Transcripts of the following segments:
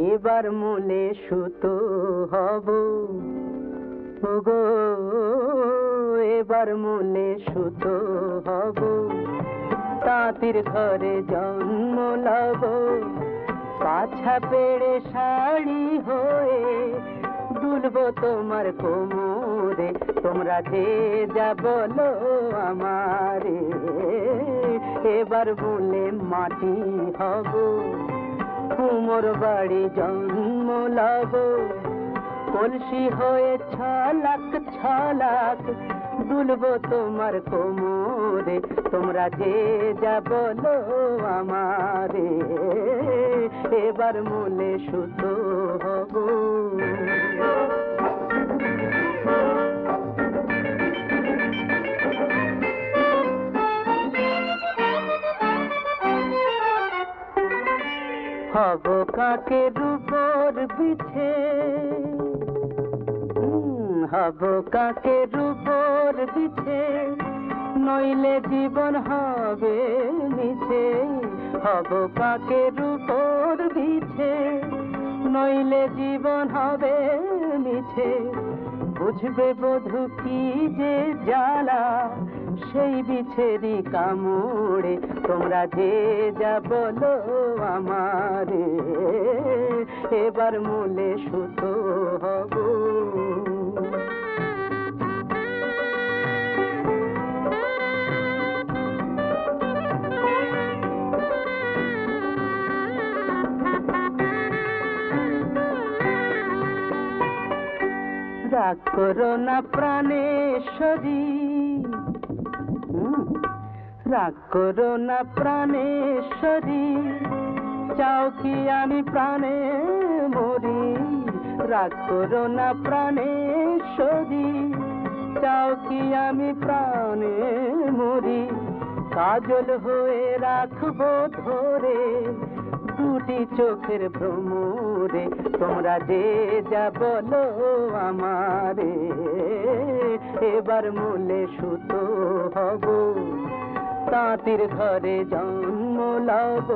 এবার মূলে সুতো হব। গো এবার মূলে সুতো হব। তাঁতির ঘরে জন্ম লব। পাছা পেড়ে শাড়ি হয়ে দুলবো তোমার কোমরে। তোমরা যে যা বলো আমারে, এবার বলে মাটি হব। কুমোর বাড়ি জন্ম লাভ। কলসি হয়ে ছলাক ছলাক দুলবো তোমার কোমরে। তোমরা যে যা বলো আমারে। এবার মূলে সুতো হব কাকের উপর হুম, হব কাকের উপর বিছে। নইলে জীবন হবে মিছে। হব কাকের উপর বিছে। নইলে জীবন হবে মিছে। বুঝবে বধু কি যে জ্বালা। সেই বিছেরি কামড়ে তোমরা যে যা বলো আমারে, এবার মূলে সুতো হব। রাগ করো না প্রাণেশ্বরী রাগ করো না প্রাণেশ্বরী। চাও কি আমি প্রাণে মরি? রাগ করো না প্রাণেশ্বরী। চাও কি আমি প্রাণে মরি? কাজল হয়ে রাখব ধরে, দুটি চোখের ভ্রমরে। তোমরা যে যা বলো আমারে, এবার মূলে সুতো হব। তাঁতির ঘরে জন্ম লব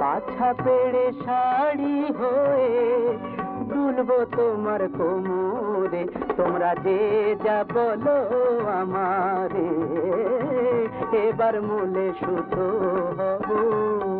পাছা পেড়ে শাড়ি হয়ে দুলবো তোমার কোমরে। তোমরা যে যা বলো আমারে। এবার মূলে সুতো হব।